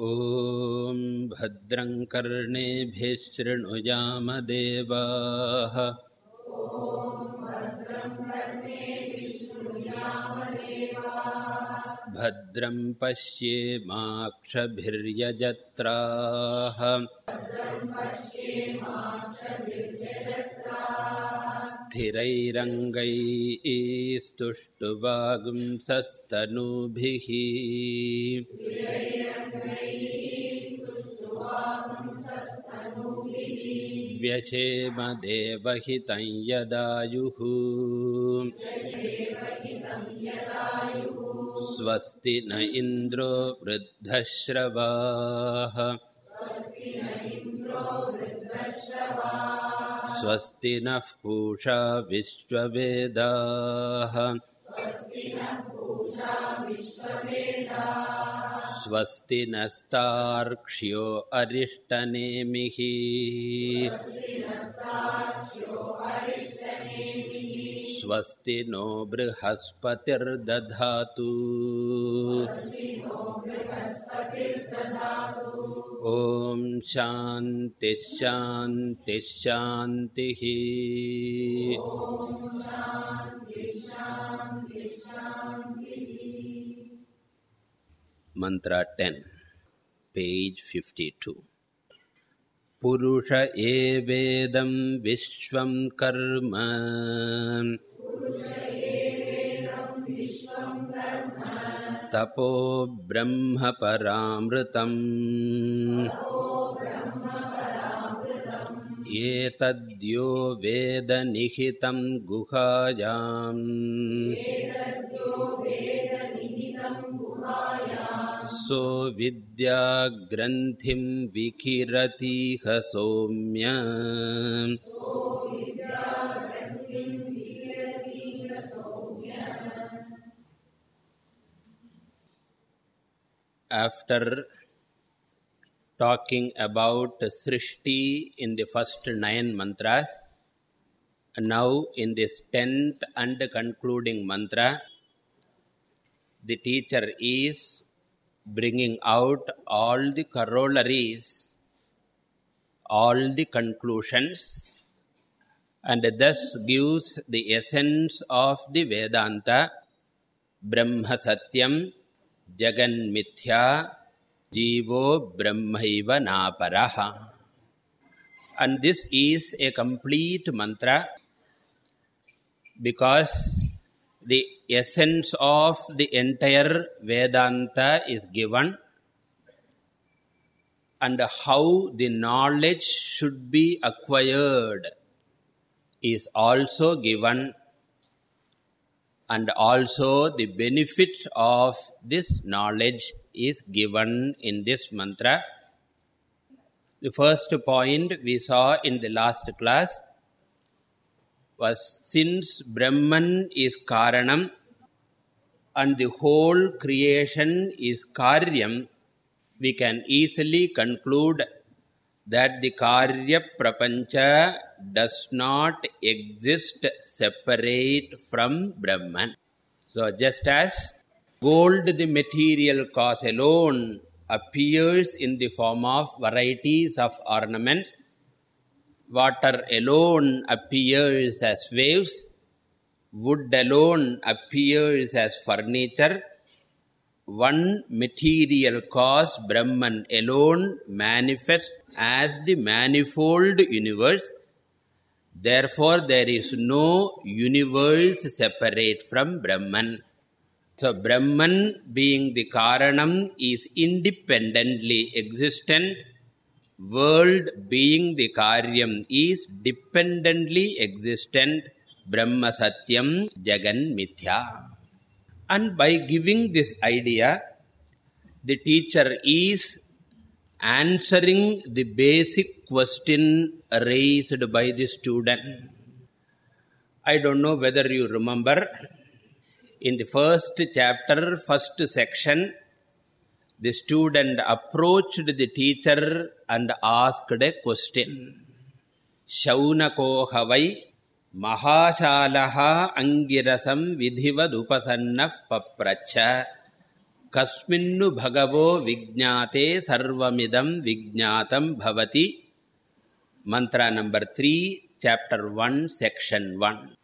ॐ भद्रं कर्णेभिः शृणुयामदेवाः। भद्रं पश्येमाक्षभिर्यजत्राः। स्थिरैरङ्गैस्तुष्टुवागुंसस्तनूभिः व्यचेमदेवहितं यदायुः स्वस्ति न इन्द्रो वृद्धश्रवाः स्वस्ति नः पूषा विश्ववेदाः। स्वस्ति नस्तार्क्ष्यो अरिष्टनेमिः। स्वस्ति नो बृहस्पतिर्दधातु। ॐ मंत्र टेन् पेज फिफ्टी टू। पुरुष एवेदं विश्वं कर्म। तपो ब्रह्मपरामृतम्। एतद्यो वेदनिहितं गुहायाम् सो विद्याग्रन्थिं विकिरतीह सौम्य after talking about Srishti in the first nine mantras, now in this tenth and concluding mantra, the teacher is bringing out all the corollaries, all the conclusions, and thus gives the essence of the Vedanta, Brahma Satyam, Jagan Mithya, Jivo Brahmaiva Naparaha. And this is a complete mantra because the essence of the entire Vedanta is given and how the knowledge should be acquired is also given and also the benefit of this knowledge is given in this mantra. The first point we saw in the last class was since Brahman is Karanam and the whole creation is Karyam, we can easily conclude that the Karya Prapancha does not exist separate from Brahman. So just as gold, the material cause alone, appears in the form of varieties of ornaments, water alone appears as waves, wood alone appears as furniture, one material cause, Brahman alone, manifests as the manifold universe. Therefore, there is no universe separate from Brahman. So, Brahman being the Karanam is independently existent. World being the Karyam is dependently existent. Brahma Satyam Jagan Mithya. And by giving this idea, the teacher is answering the basic question raised by the student. I don't know whether you remember, in the first chapter, first section, the student approached the teacher and asked a question. Shaunakohavai Mahashalaha Angirasam Vidhivadupasannav Papracha Kasminnu Bhagavo Vignate Sarvamidam Vignatam Bhavati Mantra number 3, chapter 1, section 1.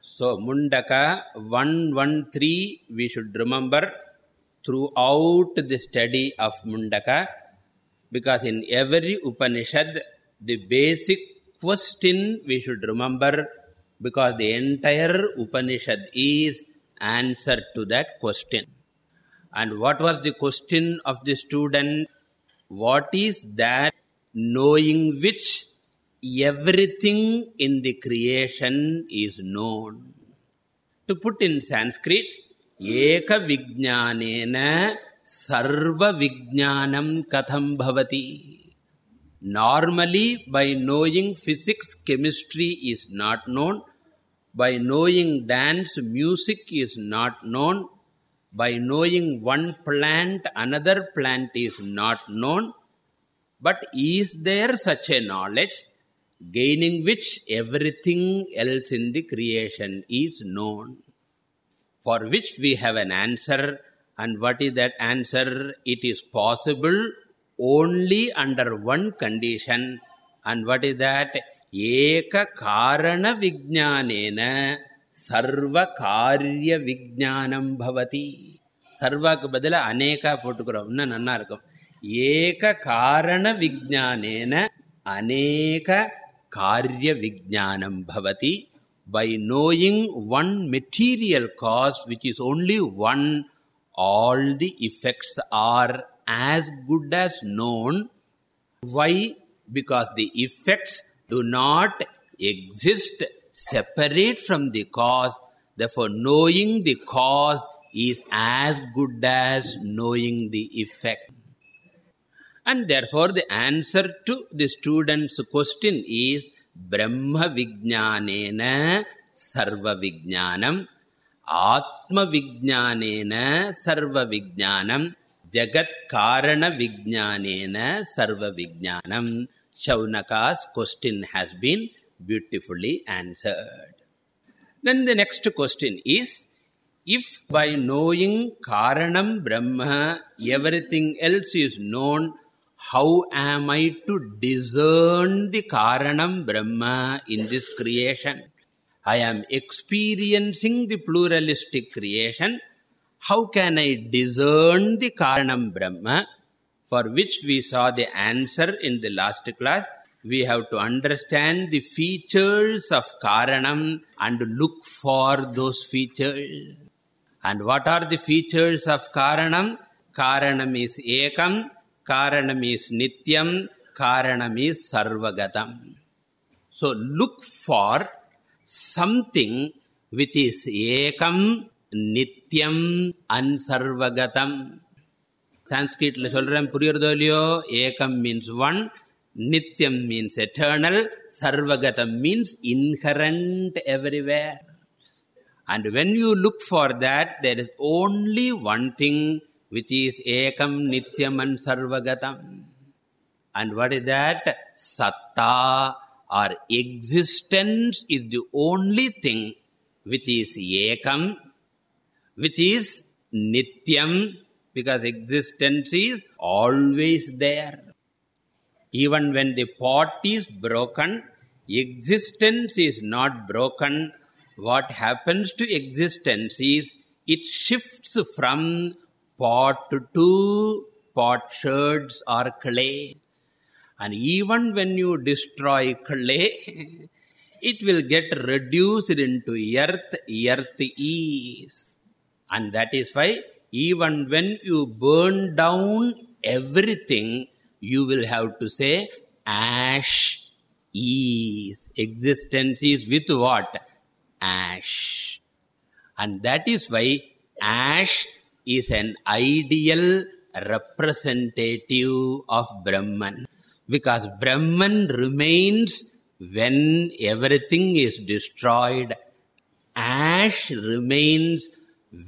So, Mundaka 113, we should remember throughout the study of mundaka because in every upanishad the basic question we should remember because the entire upanishad is answer to that question and what was the question of the student what is that knowing which everything in the creation is known. To put in Sanskrit, Eka Vijnanena Sarva Vijnanam Katham Bhavati. Normally, by knowing physics, chemistry is not known. By knowing dance, music is not known. By knowing one plant, another plant is not known but is there such a knowledge gaining which everything else in the creation is known? For which we have an answer and what is that answer? It is possible only under one condition and what is that? Eka karana vijnanena sarva karya vijnanam bhavati. சர்வாக்கு பதிலாக அநேகா போட்டுக்கிறோம் இன்னும் நல்லா இருக்கும் ஏக காரண விஜானேன அநேக காரிய விஜானம் பவதி by knowing one material cause which is only one all the effects are as good as known. Why? Because the effects do not exist separate from the cause. Therefore knowing the cause is as good as knowing the effect. And therefore, the answer to the student's question is Vijnanena Sarva Vijnanam Atma Vijnanena Sarva Vijnanam Jagat Karana Vijnanena Sarva Vijnanam Shaunaka's question has been beautifully answered. Then the next question is if by knowing Karanam Brahma everything else is known how am I to discern the Karanam Brahma in this creation? I am experiencing the pluralistic creation. How can I discern the Karanam Brahma? For which we saw the answer in the last class. We have to understand the features of Karanam and look for those features. And what are the features of Karanam? Karanam is Ekam, Karanam is Nityam, Karanam is Sarvagatam. So look for something which is Ekam, Nityam and Sarvagatam. சான்ஸ்கிரிட்ல சொல்றேன் புரியுறதோ இல்லையோ ekam means one nityam means eternal sarvagatam means inherent everywhere and when you look for that there is only one thing which is ekam nityam and sarvagatam. And what is that? Satta or existence is the only thing which is ekam which is nityam because existence is always there. Even when the pot is broken existence is not broken. What happens to existence is it shifts from pot to potsherds or clay. And even when you destroy clay, it will get reduced into earth, earth is. And that is why even when you burn down everything, you will have to say ash is. Existence is with what? Ash. And that is why ash is an ideal representative of Brahman. Because Brahman remains when everything is destroyed. Ash remains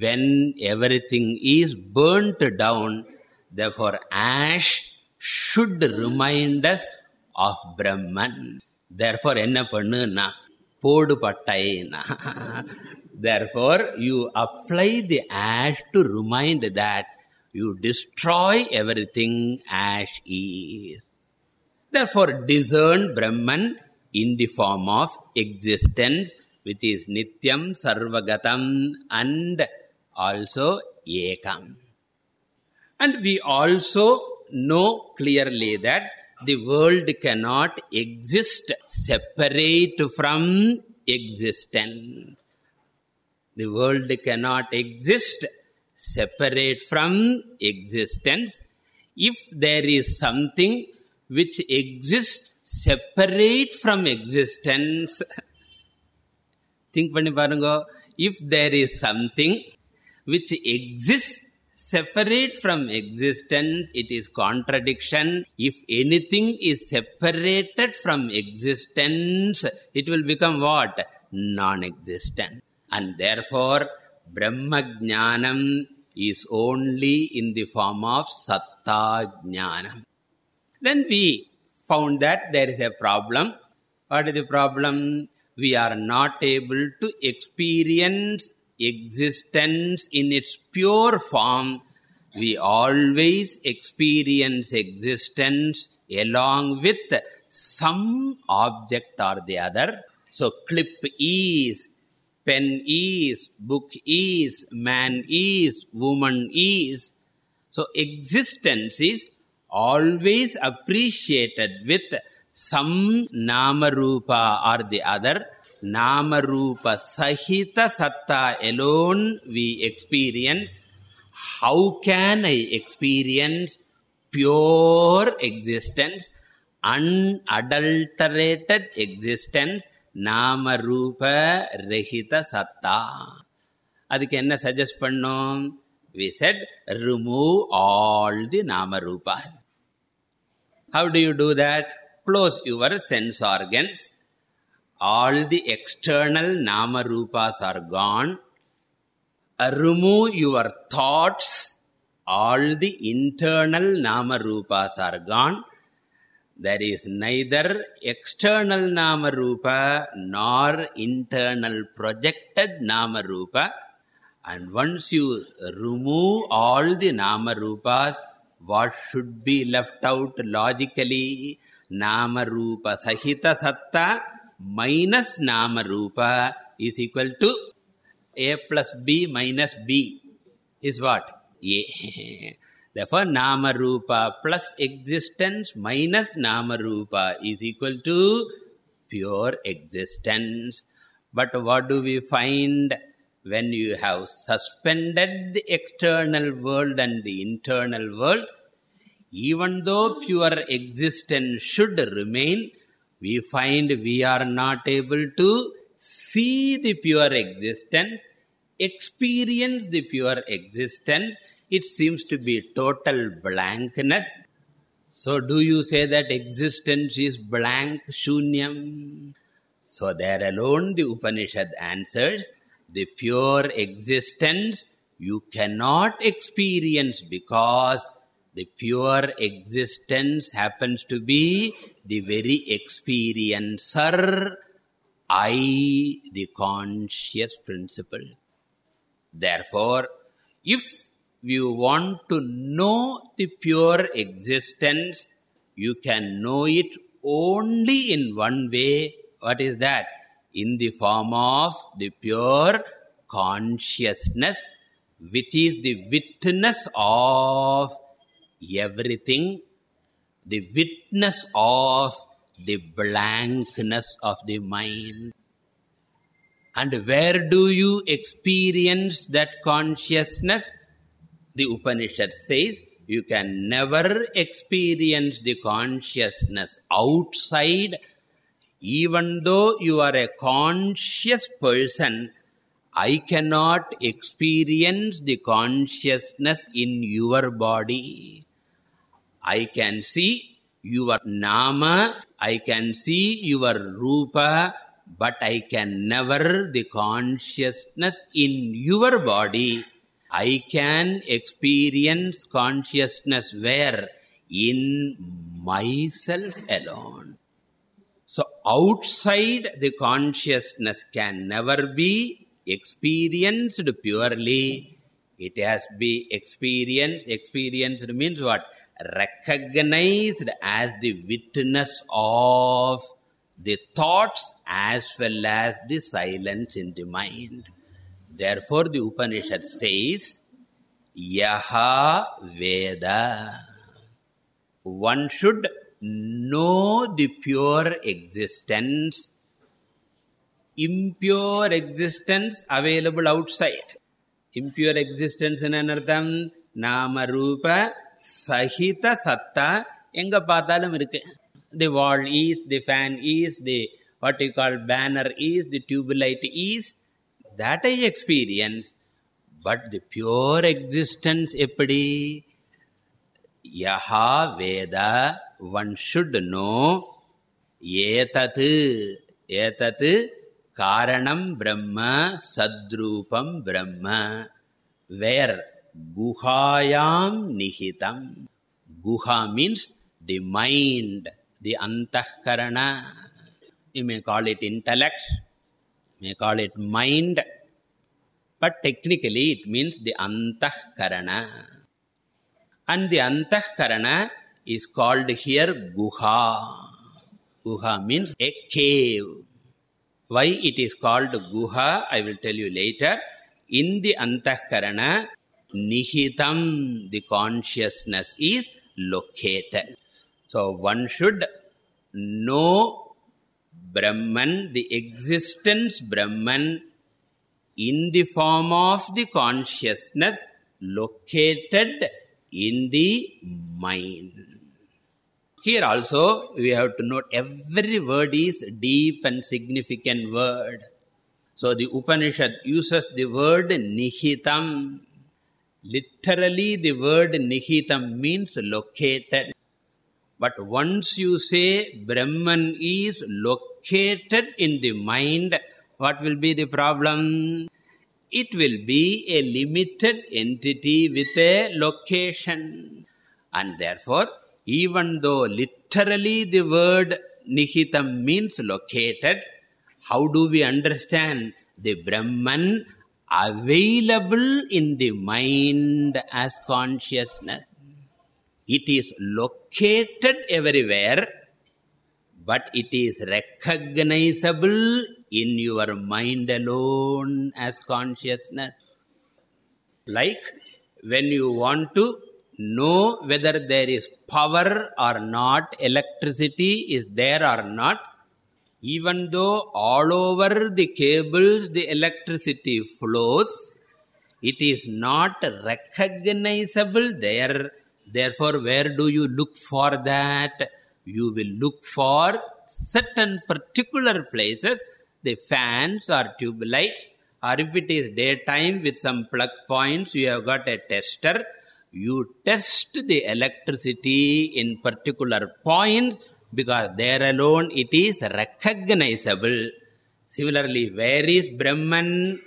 when everything is burnt down. Therefore, ash should remind us of Brahman. Therefore, என்ன பண்ணுன்னா போடு பட்டைனா Therefore, you apply the ash to remind that you destroy everything ash is. Therefore, discern Brahman in the form of existence, which is Nityam, Sarvagatam, and also Ekam. And we also know clearly that the world cannot exist separate from existence. The world cannot exist separate from existence. If there is something which exists separate from existence, think பண்ணி பாருங்க if there is something which exists separate from existence it is contradiction if anything is separated from existence it will become what non existent and therefore brahma is only in the form of satta jnanam then we found that there is a problem. What is the problem? We are not able to experience existence in its pure form, we always experience existence along with some object or the other. So, clip is, pen is, book is, man is, woman is. So, existence is always appreciated with some nama rupa or the other Namarupa Sahita Satta alone we experience. How can I experience pure existence, unadulterated existence, நாம ரூப ரஹித சத்தா. அதுக்கு என்ன suggest பண்ணோம்? We said remove all the nama rupa how do you do that close your sense organs all the external nama rupas are gone remove your thoughts all the internal nama rupas are gone. There is neither external nama rupa nor internal projected nama rupa. And once you remove all the nama rupas, what should be left out logically? Nama rupa sahita satta minus nama rupa is equal to a plus b minus b is what a therefore nama rupa plus existence minus nama rupa is equal to pure existence but what do we find when you have suspended the external world and the internal world even though pure existence should remain we find we are not able to see the pure existence, experience the pure existence. It seems to be total blankness. So, do you say that existence is blank, shunyam? So, there alone the Upanishad answers the pure existence you cannot experience because the pure existence happens to be the very experiencer, I, the conscious principle. Therefore, if you want to know the pure existence, you can know it only in one way. What is that? In the form of the pure consciousness, which is the witness of everything, the witness of the blankness of the mind. And where do you experience that consciousness? The Upanishad says you can never experience the consciousness outside. Even though you are a conscious person, I cannot experience the consciousness in your body. I can see your nama, I can see your rupa, but I can never the consciousness in your body. I can experience consciousness where? In myself alone. So outside the consciousness can never be experienced purely. It has to be experienced. Experienced means what? Recognized as the witness of the thoughts as well as the silence in the mind. Therefore, the Upanishad says, Yaha Veda. One should know the pure existence, impure existence available outside. Impure existence in anartham, nama rupa, sahita satta, எங்க பார்த்தாலும் இருக்கு the wall is the fan is the what you call banner is the tube light is that i experience but the pure existence எப்படி yaha veda one should know ஏதத்து ஏதத்து காரணம் பிரம்ம சத்ரூபம் பிரம்ம வேர் குஹாயாம் நிகிதம் Guha means the mind the antahkarana. You may call it intellect, may call it mind, but technically it means the antahkarana. And the antahkarana is called here guha. Guha means a cave. Why it is called guha, I will tell you later. In the antahkarana, nihitam, the consciousness is located. So one should know Brahman, the existence Brahman in the form of the consciousness located in the mind. Here also we have to note every word is deep and significant word. So the Upanishad uses the word nihitam. Literally the word nihitam means located. But once you say Brahman is located in the mind, what will be the problem? It will be a limited entity with a location. And therefore, even though literally the word nihitam means located, how do we understand the Brahman available in the mind as consciousness? It is located everywhere, but it is recognizable in your mind alone as consciousness. Like when you want to know whether there is power or not, electricity is there or not, even though all over the cables the electricity flows, it is not recognizable there Therefore, where do you look for that? You will look for certain particular places, the fans or tube lights, or if it is daytime with some plug points, you have got a tester. You test the electricity in particular points because there alone it is recognizable. Similarly, where is Brahman?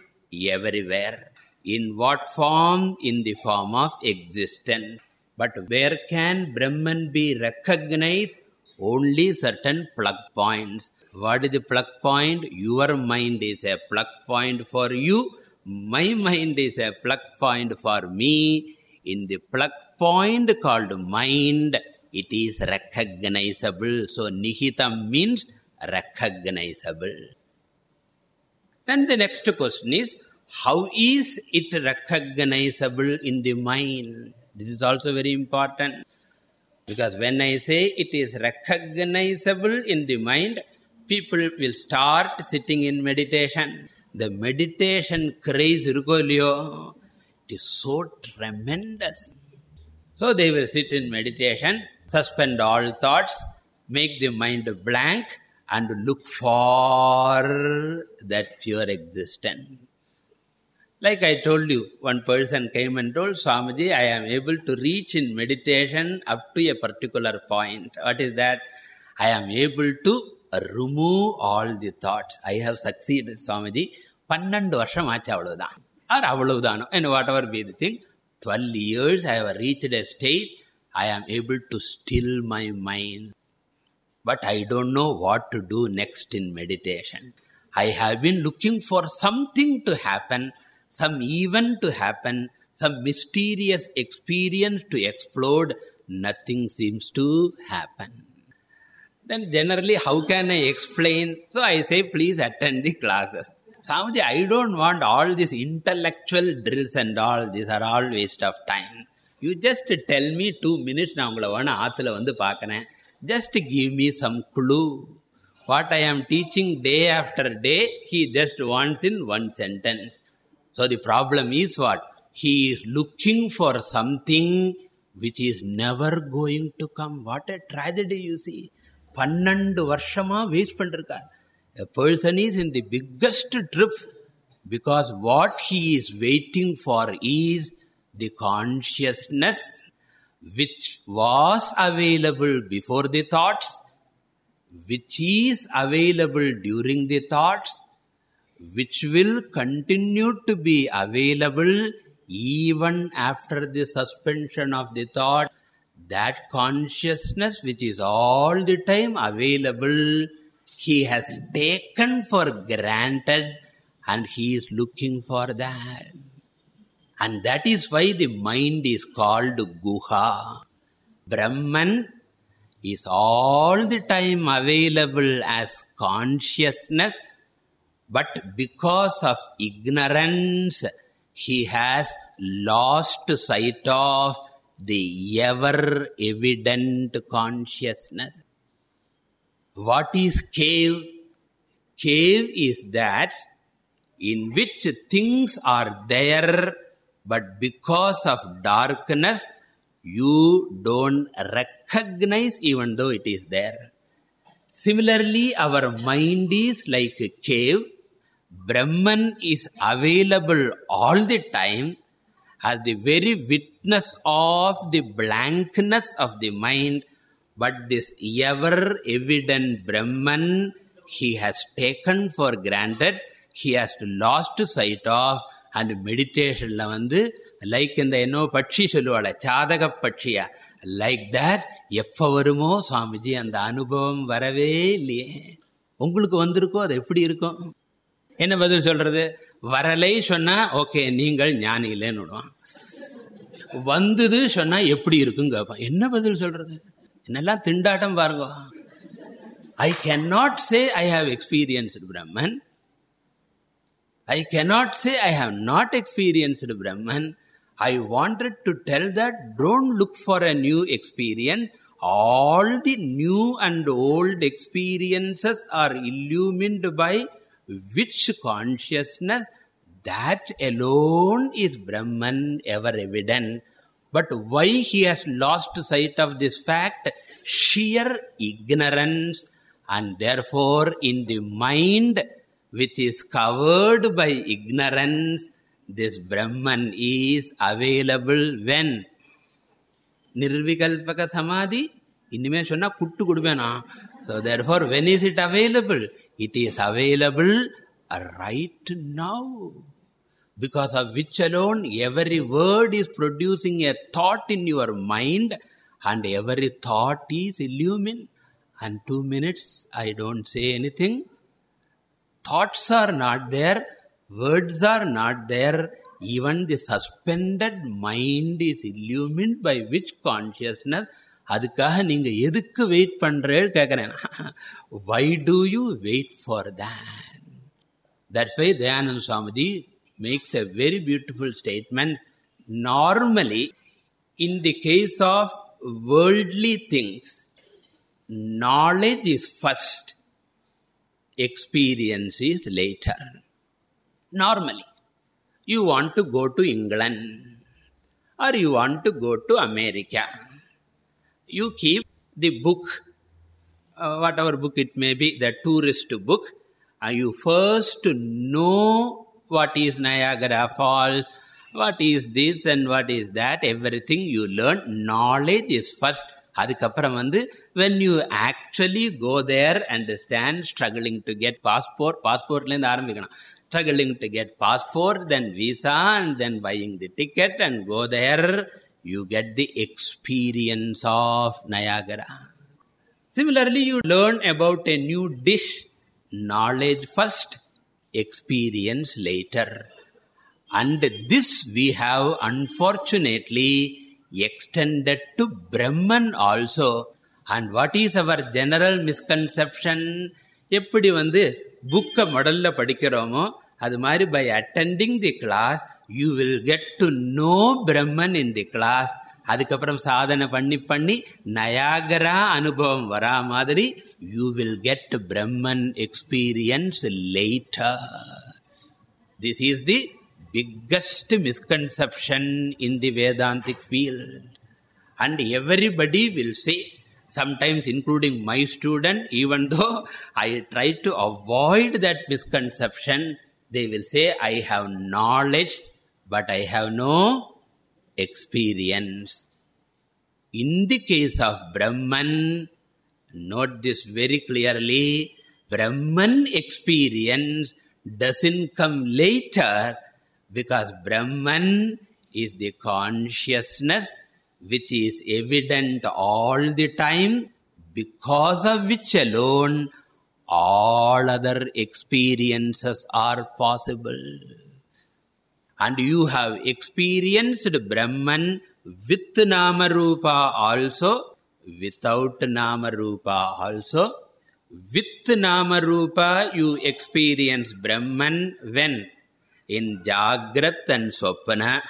Everywhere. In what form? In the form of existence. But where can Brahman be recognized? Only certain plug points. What is the plug point? Your mind is a plug point for you. My mind is a plug point for me. In the plug point called mind, it is recognizable. So, nihitam means recognizable. Then the next question is, how is it recognizable in the mind? This is also very important. Because when I say it is recognizable in the mind, people will start sitting in meditation. The meditation craze, it is so tremendous. So they will sit in meditation, suspend all thoughts, make the mind blank, and look for that pure existence Like I told you, one person came and told Swamiji, I am able to reach in meditation up to a particular point. What is that? I am able to remove all the thoughts. I have succeeded, Swamiji. பன்னெண்டு வருஷம் ஆச்சு அவ்வளவுதான் R அவ்வளவுதானோ and whatever be the thing 12 years I have reached a state I am able to still my mind but I don't know what to do next in meditation I have been looking for something to happen, some event to happen, some mysterious experience to explode. Nothing seems to happen. Then generally, how can I explain? So I say, please attend the classes. Swamiji, I don't want all these intellectual drills and all. These are all waste of time. You just tell me two minutes நான் உங்களை வேணா ஆற்றுல வந்து பார்க்குறேன் just give me some clue. What I am teaching day after day, he just wants in one sentence. So the problem is what? He is looking for something which is never going to come. What a tragedy you see. பன்னெண்டு வருஷமா waste பண்ணிருக்கார் A person is in the biggest trip because what he is waiting for is the consciousness which was available before the thoughts, which is available during the thoughts, which will continue to be available even after the suspension of the thought. That consciousness which is all the time available, he has taken for granted and he is looking for that. And that is why the mind is called Guha. Brahman is all the time available as consciousness, but because of ignorance, he has lost sight of the ever evident consciousness. What is cave? Cave is that in which things are there, but because of darkness, you don't recognize even though it is there. Similarly, our mind is like a cave. Brahman is available all the time as the very witness of the blankness of the mind. But this ever evident Brahman, he has taken for granted, he has lost sight of, and மெடிடேஷன்ல வந்து like இந்த என்னோ பட்சி சொல்லுவாள சாதக பட்சியா like that எப்ப வருமோ சுவாமிஜி அந்த அனுபவம் வரவே இல்லையே உங்களுக்கு வந்திருக்கோ அது எப்படி இருக்கும் என்ன பதில் சொல்றது? வரலை சொன்னா ஓகே நீங்கள் ஞானி இல்லைன்னு வந்தது சொன்னா எப்படி இருக்குன்னு கேட்பான் என்ன பதில் சொல்றது? என்னெல்லாம் திண்டாட்டம் பாருங்க. I can not say I have experienced Brahman I cannot say I have not experienced Brahman I wanted to tell that don't look for a new experience all the new and old experiences are illumined by which consciousness that alone is Brahman ever evident. But why he has lost sight of this fact? Sheer ignorance and therefore in the mind which is covered by ignorance, this Brahman is available when? Nirvikalpaka Samadhi, இனிமே சொன்னா குட்டு கொடுப்பேனா so therefore when is it available it is available right now. Because of which alone every word is producing a thought in your mind and every thought is illumined. And two minutes, I don't say anything. Thoughts are not there, words are not there, even the suspended mind is illumined by which consciousness அதுக்காக நீங்க எதுக்கு wait பண்றேன்னு கேட்கிறேன் வை do you wait for that that's why Dayananda Swamiji makes a very beautiful statement. Normally, in the case of worldly things, knowledge is first, experience is later. Normally, you want to go to England or you want to go to America. You keep the book, uh, whatever book it may be, the tourist book, and you first know what is Niagara Falls, what is this and what is that, everything you learn. Knowledge is first. அதுக்கப்புறம் வந்து when you actually go there and stand struggling to get passport, passportலேருந்து ஆரம்பிக்கணும் struggling to get passport, then visa and then buying the ticket and go there, you get the experience of Niagara. Similarly, you learn about a new dish knowledge first, experience later. And this we have unfortunately extended to Brahman also. And what is our general misconception? எப்படி வந்து புக்கை மடல்ல படிக்கிறோமோ அது மாதிரி by attending the class you will get to know Brahman in the class அதுக்கப்புறம் சாதனை பண்ணி பண்ணி Niagara அனுபவம் வரா மாதிரி you will get Brahman experience later this is the biggest misconception in the Vedantic field. And everybody will say, sometimes including my student, even though I try to avoid that misconception, they will say, I have knowledge, but I have no experience. In the case of Brahman, note this very clearly, Brahman experience doesn't come later because Brahman is the consciousness which is evident all the time because of which alone all other experiences are possible. And you have experienced Brahman with Namarupa also, without Namarupa also. With Namarupa you experience Brahman when? In Jagrat and Swapna.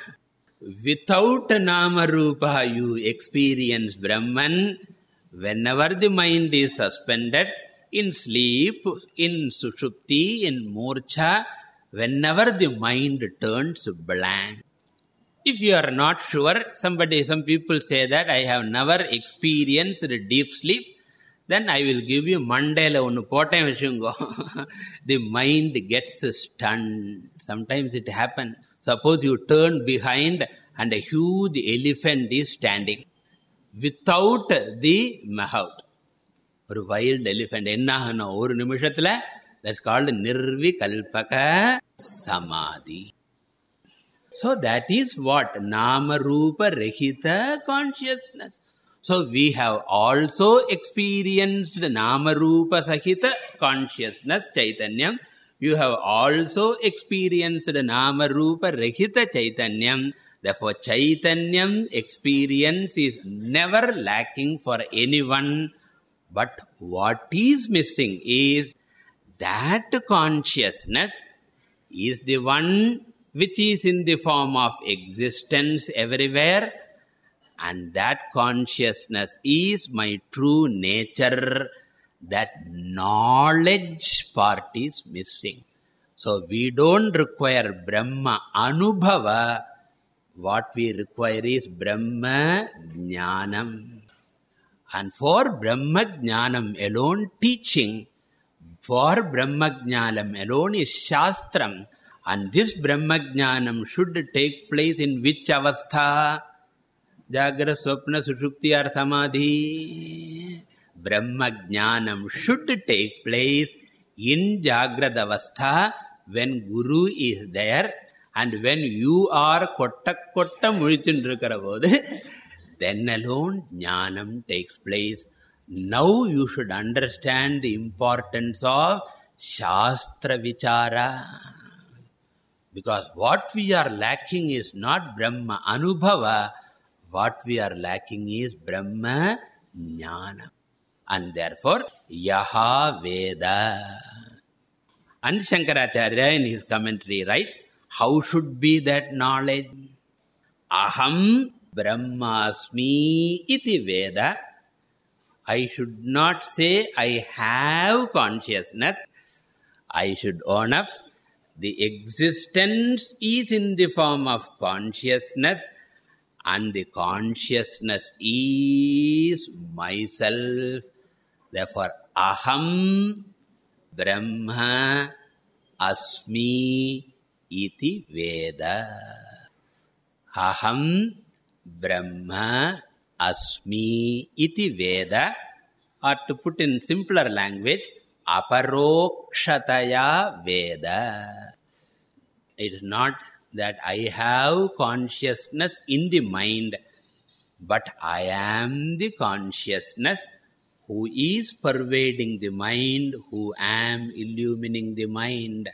Without Namarupa you experience Brahman whenever the mind is suspended, in sleep, in Sushupti, in Murcha, whenever the mind turns blank. If you are not sure, somebody, some people say that I have never experienced deep sleep, then I will give you Mandela ஒன்று போட்டேன் வச்சுங்கோ the mind gets stunned. Sometimes it happens. Suppose you turn behind and a huge elephant is standing without the mahout. ஒரு wild elephant என்ன ஆகணும் ஒரு நிமிஷத்தில் that's called நிர்விகல்பக சமாதி. So that is what நாம ரூப ரஹித consciousness so we have also experienced நாம ரூப சகித கான்சியஸ்னஸ் சைத்தன்யம் யூ ஹவ் ஆல்சோ எக்ஸ்பீரியன்ஸ்டு நாம ரூப ரஹித சைத்தன்யம் Therefore, experience is is never lacking for anyone. But what is missing is that consciousness is the one which is in the form of existence everywhere and that consciousness is my true nature. That knowledge part is missing. So we don't require brahma anubhava. What we require is brahma jnanam and for brahma jnanam alone teaching for brahma jnanam alone is shastram and this brahma jnanam should take place in which avastha jagra swapna sushupti or samadhi brahma jnanam should take place in jagrad avastha when guru is there and when you are kotta kotta முழிச்சுட்டு போது then alone jnanam takes place. Now you should understand the importance of shastra vichara. Because what we are lacking is not brahma anubhava what we are lacking is brahma jnana and therefore yaha veda. And shankaracharya in his commentary writes how should be that knowledge? Aham brahmasmi iti veda i should not say i have consciousness. I should own up. The existence is in the form of consciousness and the consciousness is myself. Therefore aham brahma asmi iti veda. Aham brahma asmi iti veda or to put in simpler language aparokshataya veda it is not that i have consciousness in the mind but i am the consciousness who is pervading the mind, who am illumining the mind.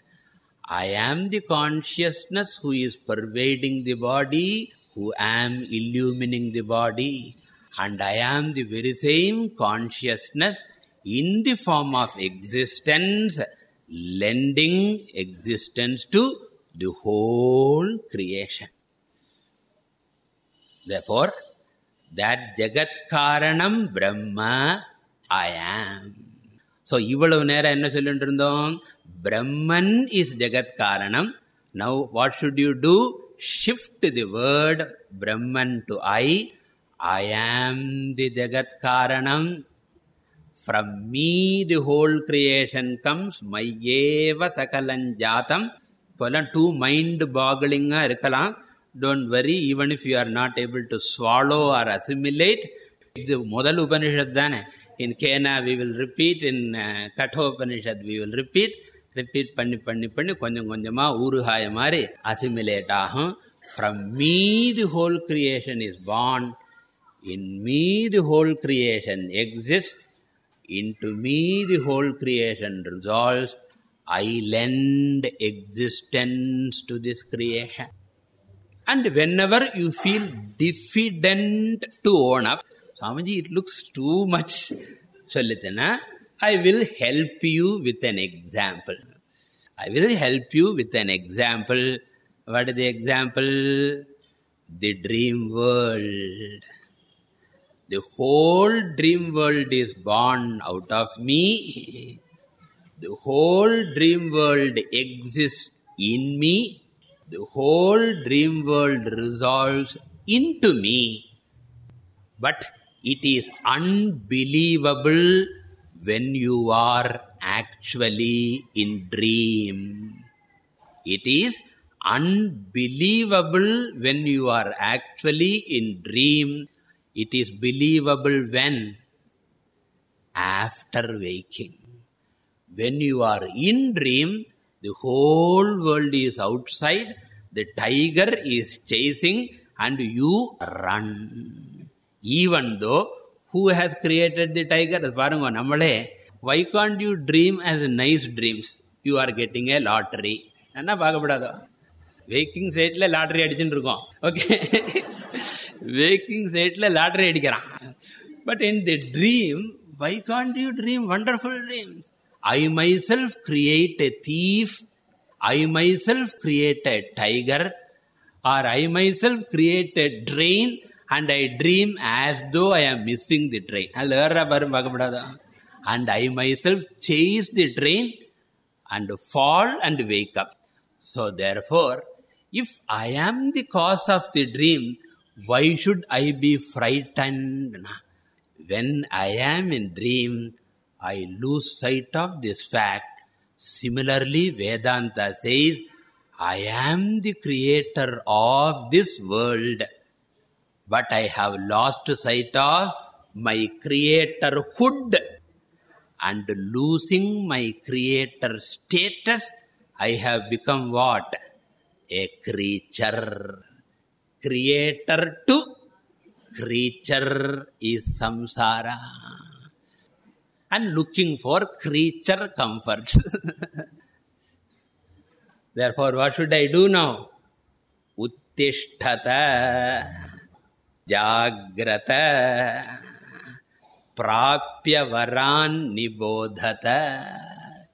I am the consciousness who is pervading the body, who am illumining the body. And I am the very same consciousness in the form of existence, lending existence to the whole creation. Therefore, that Jagat Karanam Brahma I am. So இவ்வளவு நேரம் என்ன சொல்லிட்டு இருந்தோம் பிரம்மன் is ஜெகத் காரணம் now what should you two shift the word Brahman to I. I am the Jagat Karanam. From me the whole creation comes. Mayeva sakalam jatam. இப்போல்லாம் two mind பாகலிங்காக இருக்கலாம் don't worry even if you are not able to swallow or assimilate இது முதல் உபனிஷத் தானே in Kena we will repeat in Kathopanishad we will repeat repeat பண்ணி பண்ணி பண்ணி கொஞ்சம் கொஞ்சமாக ஊறுகாய மாதிரி அசிமிலேட் ஆகும் from me the whole creation is born in me the whole creation exist into me the whole creation resolves i lend existence to this creation and whenever you feel diffident to own up swamiji it looks too much சொல்லித்தனா i will help you with an example i will help you with an example what is the example the dream world the whole dream world is born out of me. The whole dream world exists in me. The whole dream world resolves into me. But it is unbelievable when you are actually in dream. It is unbelievable when you are actually in dream. It is believable when after waking. When you are in dream the whole world is outside the tiger is chasing and you run. Even though who has created the tiger அது பாருங்க நம்மளே. Why can't you dream as nice dreams you are getting a lottery என்ன பார்க்கப்படாதோ? Waking சைட்டில் lottery அடிச்சுட்டு இருக்கோம். Okay waking சைட்டில் lottery அடிக்கிறான். But in the dream why can't you dream wonderful dreams I myself create a thief I myself create a tiger or I myself create a train and I dream as தோ ஐ ஆம் missing the train அதில் வேற பாரு பார்க்கப்படாதா and I my self chase the train and fall and wake up so there four if I am the cause of the dream, why should I be frightened? When I am in dream, I lose sight of this fact. Similarly, Vedanta says, I am the creator of this world, but I have lost sight of my creatorhood. And losing my creator status, I have become what? a creature. Creator to creature is samsara. And looking for creature comforts. Therefore, what should I do now? Uttishtata, ஜாகிரத பிராபிய வரான் நிபோதத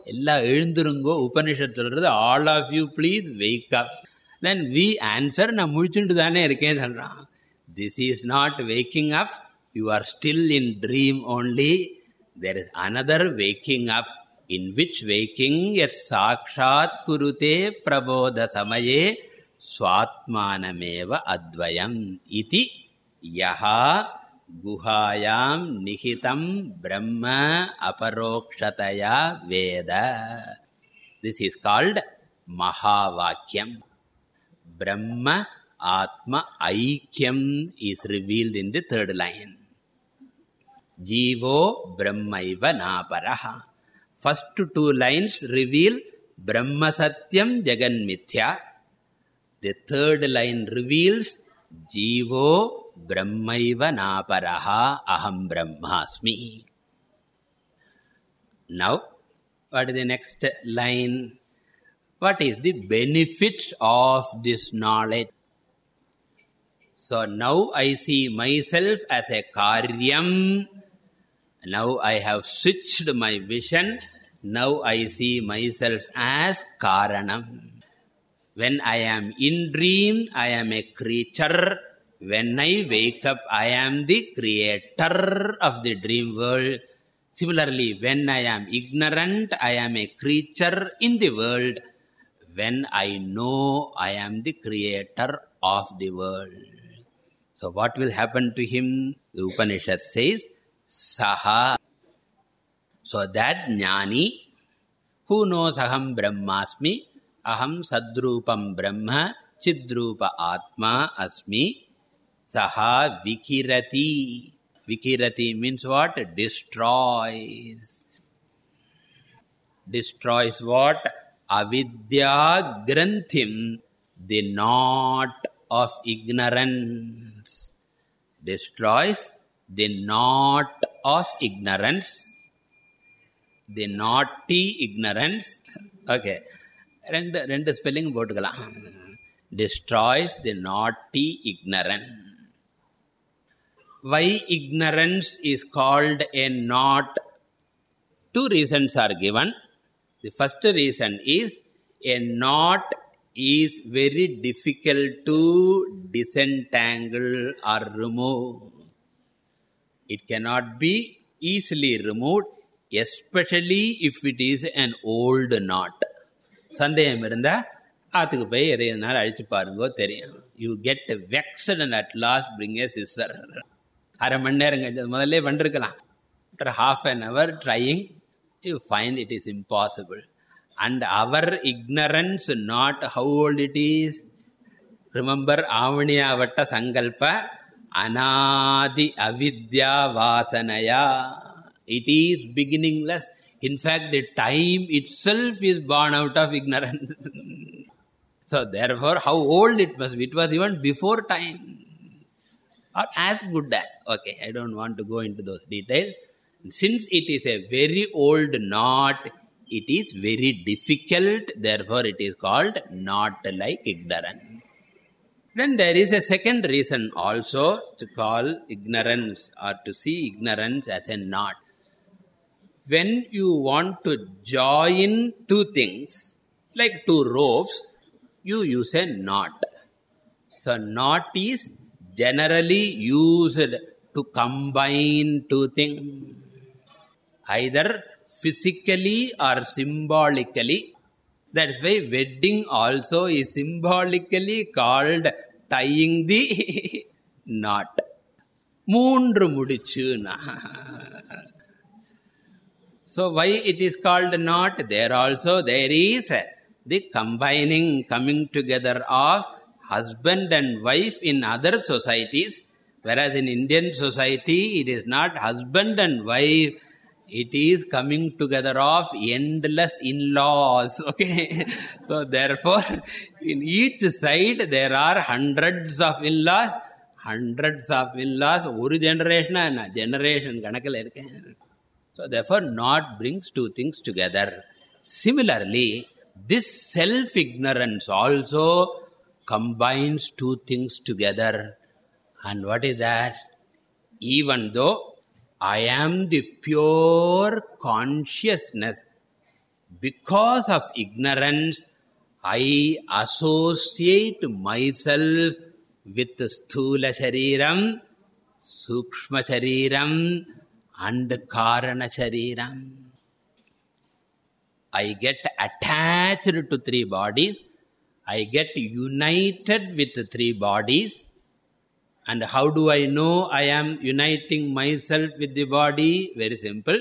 எல்லாம் எழுந்துருங்கோ உபனிஷத் சொல்கிறது all of you please wake up then we answer நான் முழிச்சுட்டு தானே இருக்கேன்னு சொல்கிறான் this is not waking up you are still in dream only there is another waking up in which waking at சாட்சாத் குருதே பிரபோத சமயே சுவாத்மானமேவ அத்வயம் இது यः गुहायां निहितं ब्रह्म अपरोक्षतया वेद। दिस् इस् काल्ड् महावाक्यम्। ब्रह्म आत्म ऐक्यम् is revealed in the third line जीवो ब्रह्मैव नापरः। फस्ट् टु लैन्स् रिवील् ब्रह्मसत्यं जगन्मिथ्या। The third line reveals Jivo Brahmaiva Naparaha Aham Brahmasmi. Now, what is the next line? What is the benefit of this knowledge? So now I see myself as a karyam. Now I have switched my vision. Now I see myself as karanam. When I am in dream, I am a creature. When I wake up, I am the creator of the dream world. Similarly, when I am ignorant, I am a creature in the world. When I know, I am the creator of the world. So what will happen to him? The Upanishad says, Saha. So that jnani, who knows aham brahmasmi, aham sadrupam brahma, chidrupa atma asmi, Saha vikirati. Vikirati means what? Destroys. Destroys what? Avidya granthim, the knot of ignorance. Destroys the knot of ignorance. The knotty ignorance. Okay. remember the spelling word, போட்டுக்கலாம் Destroys the knotty ignorant why ignorance is called a knot two reasons are given the first reason is a knot is very difficult to disentangle or remove it cannot be easily removed especially if it is an old knot சந்தேகம் இருந்தா ஆத்துக்கு போய் எதை எதனால அழிச்சு பாருங்கோ தெரியும் you get vexed and at last bring a sister அரை மணி நேரம் கழிச்சு முதல்ல பண்ணிருக்கலாம் after half an hour trying you find it is impossible and our ignorance not how old it is remember ஆவணியாவட்ட சங்கல்ப அநாதி அவித்யா வாசனையா it is beginningless In fact, the time itself is born out of ignorance. so, therefore, how old it must be? It was even before time. or as good as. Okay, I don't want to go into those details. Since it is a very old knot, it is very difficult. Therefore, it is called knot like ignorance. Then there is a second reason also to call ignorance or to see ignorance as a knot when you want to join two things, like two ropes, you use a knot. So, knot is generally used to combine two things, either physically or symbolically. That is why wedding also is symbolically called tying the knot. மூன்று முடிச்சுனா so why it is called knot? There also there is the combining, coming together of husband and wife in other societies, whereas in Indian society, it is not husband and wife, it is coming together of endless in-laws okay? So therefore in each side there are hundreds of in-laws. Hundreds of in-laws ஒரு generation and generation so therefore knot brings two things together. Similarly this self ignorance also combines two things together. And what is that? Even though I am the pure consciousness, because of ignorance, I associate myself with sthula shariram, sukshma shariram, and karana shariram. I get attached to three bodies. I get united with the three bodies. And how do I know I am uniting myself with the body? Very simple.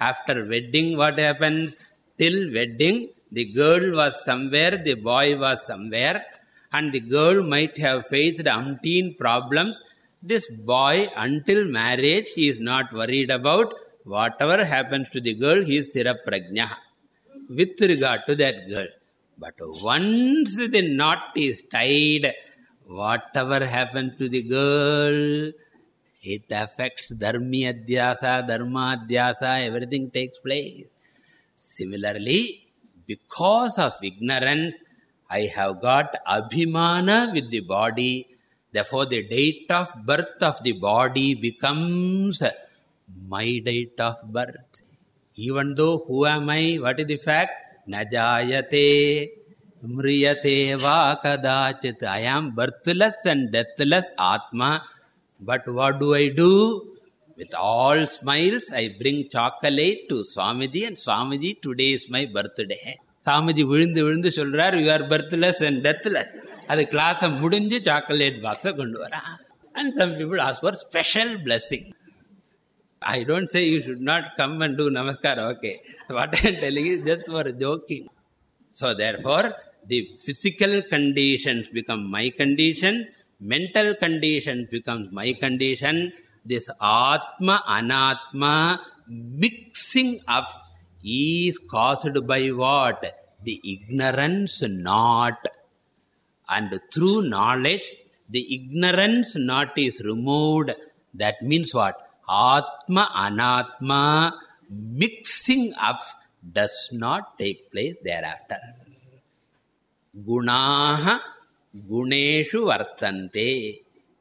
After wedding, what happens? Till wedding, the girl was somewhere, the boy was somewhere, and the girl might have faced umpteen problems. This boy, until marriage, he is not worried about whatever happens to the girl, he is thiraprajna with regard to that girl. But once the knot is tied, whatever happens to the girl, it affects dharmi adhyasa, dharma adhyasa, everything takes place. Similarly, because of ignorance, I have got abhimana with the body. Therefore, the date of birth of the body becomes my date of birth. Even though, who am I? What is the fact? ந மிரியதே வா கதாச்சித் I am birthless and deathless Atma but what do I do with all smiles I bring chocolate to Swamiji and Swamiji today is my birthday Swamiji விழுந்து விழுந்து சொல்றார் you are birthless and deathless அது கிளாஸை முடிஞ்சு chocolate பாக்ஸை கொண்டு வரான். And some people ask for special blessing I don't say you should not come and do namaskar, okay. What I am telling is just for joking. So therefore, the physical conditions become my condition, mental conditions becomes my condition. This Atma, Anatma mixing up is caused by what? The ignorance knot. And through knowledge, the ignorance knot is removed. That means what? Atma, Anatma mixing up does not take place thereafter. Gunaha guneshu vartante.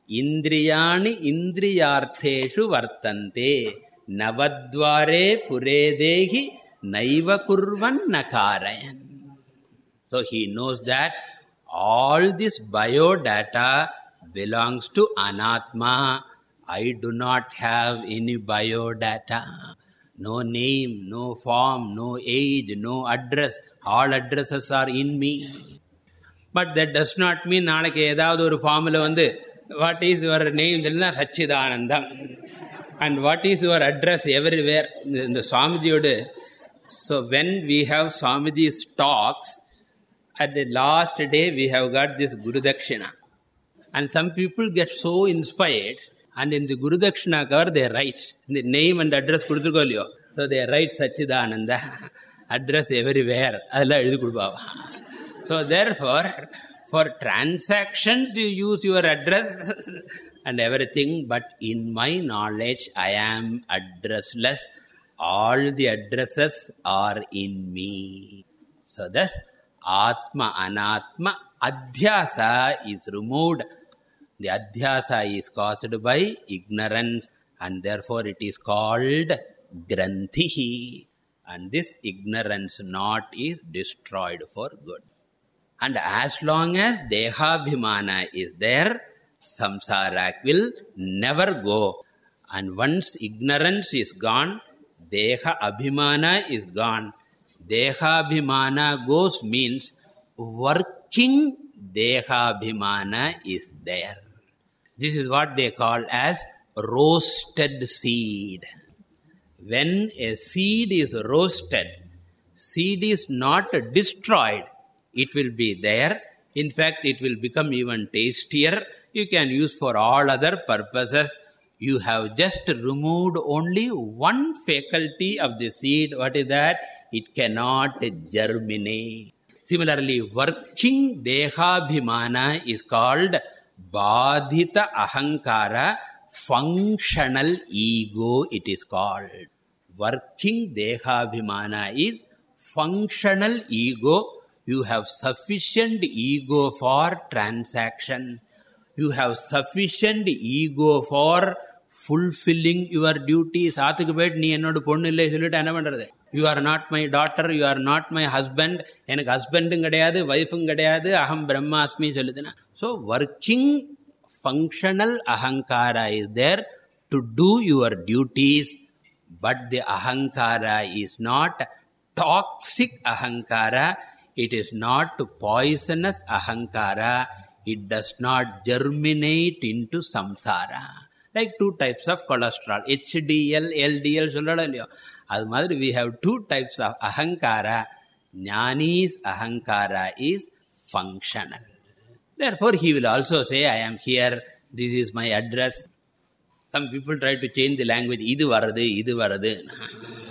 Indriyani indriyartheshu vartante. Navadvare puredehi naiva kurvan nakarayan. So he knows that all this biodata belongs to Anatma I do not have any biodata. No name, no form, no age, no address. All addresses are in me. But that does not mean நாளைக்கு ஏதாவது ஒரு ஃபார்மில் வந்து what is your name சொல்லினா Sachidanandam and what is your address everywhere இந்த சுவாமிஜியோடு so when we have swamijis tax at the last day we have got this Guru Dakshina. And some people get so inspired and in the Guru Dakshina cover they write the name and address கொடுத்துருக்கோ இல்லையோ so they write Sachchidananda address everywhere அதெல்லாம் எழுதி கொடுப்பாவா so therefore for transactions you use your address and everything but in my knowledge i am addressless all the addresses are in me so thus atma anatma adhyasa is removed the adhyasa is caused by ignorance and therefore it is called granthi. And this ignorance knot is destroyed for good. And as long as deha dehabhimana is there samsara will never go. And once ignorance is gone deha abhimana is gone. Deha dehabhimana goes means working deha dehabhimana is there this is what they call as roasted seed. When a seed is roasted seed is not destroyed. It will be there. In fact it will become even tastier. You can use for all other purposes. You have just removed only one faculty of the seed. What is that? It cannot germinate. Similarly working dehabhimana is called badhita ahankara functional ego it is called working dehabhimana is functional ego you have sufficient ego for transaction you have sufficient ego for fulfilling your duties ஆத்துக்கு போயிட்டு நீ என்னோட பொண்ணு இல்லை சொல்லிட்டு என்ன பண்றது you are not my daughter you are not my husband எனக்கு ஹஸ்பண்டும் கிடையாது ஒய்ஃபும் கிடையாது அகம் பிரம்மாஸ்மி சொல்லுதுன்னா so working functional அகங்காரா is there to do your duties but the ahankara is not toxic ahankara it is not poisonous ahankara it does not germinate into samsara like two types of cholesterol hdl ldl சொல்லலாம் இல்லையோ அது மாதிரி we two types of of ahankara. Jnani's is functional functional. Therefore he will also say i am here. This is my address. Some people try to change the language இது வர்றது இது வர்றது.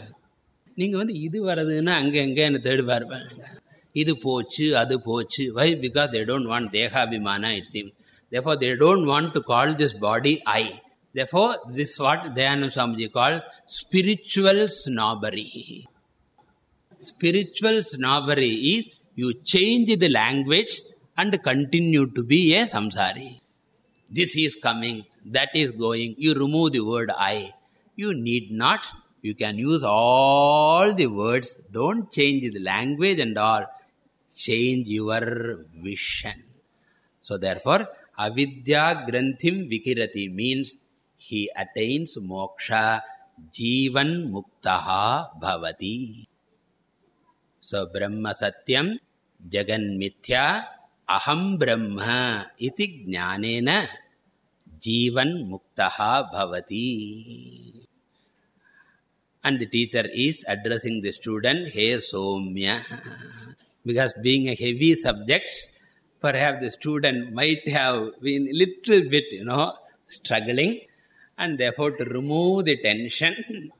நீங்கள் வந்து இது வர்றதுன்னா அங்கே எங்கே என்ன தேடி பார்ப்பேன் இது போச்சு அது போச்சு. Why because they don't want தேகாபிமானா it seems therefore they don't want to call this body I Therefore, this is what Dayanand Swamiji called spiritual snobbery. Spiritual snobbery is you change the language and continue to be a samsari. This is coming, that is going. You remove the word I. You need not. You can use all the words. Don't change the language and all. Change your vision. So, therefore, avidya granthim vikirati means he attains moksha jivan muktaha bhavati. So Brahma Satyam Jagan Mithya Aham Brahma iti jnanena jivan muktaha bhavati. And the teacher is addressing the student, Hey Somya. Because being a heavy subject, perhaps the student might have been little bit, you know, struggling. And therefore to remove the tension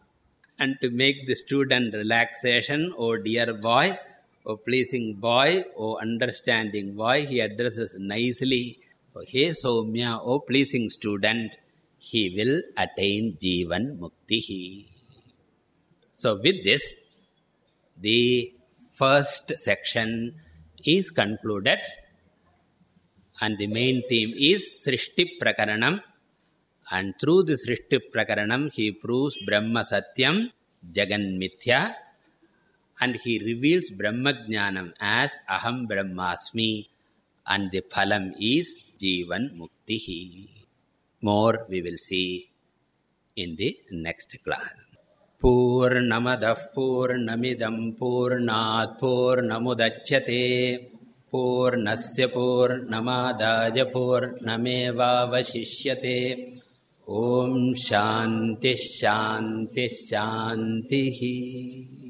and to make the student relaxation, oh dear boy, oh pleasing boy, oh understanding boy, he addresses nicely, oh hey Somya, oh pleasing student, he will attain Jivan Muktihi. So with this, the first section is concluded. And the main theme is Srishti Prakaranam Mithya, and he reveals Brahma Jnanam as Aham Brahmasmi, and the Phalam is Jivan Muktihi. More we will see in the next class. पूर्णमदः पूर्णमिदं पूर्णात् पूर्णमुदच्छते पूर्णस्य पूर्णमादाय पूर्णमेवावशिष्यते ओम शांति शांति शांति ही।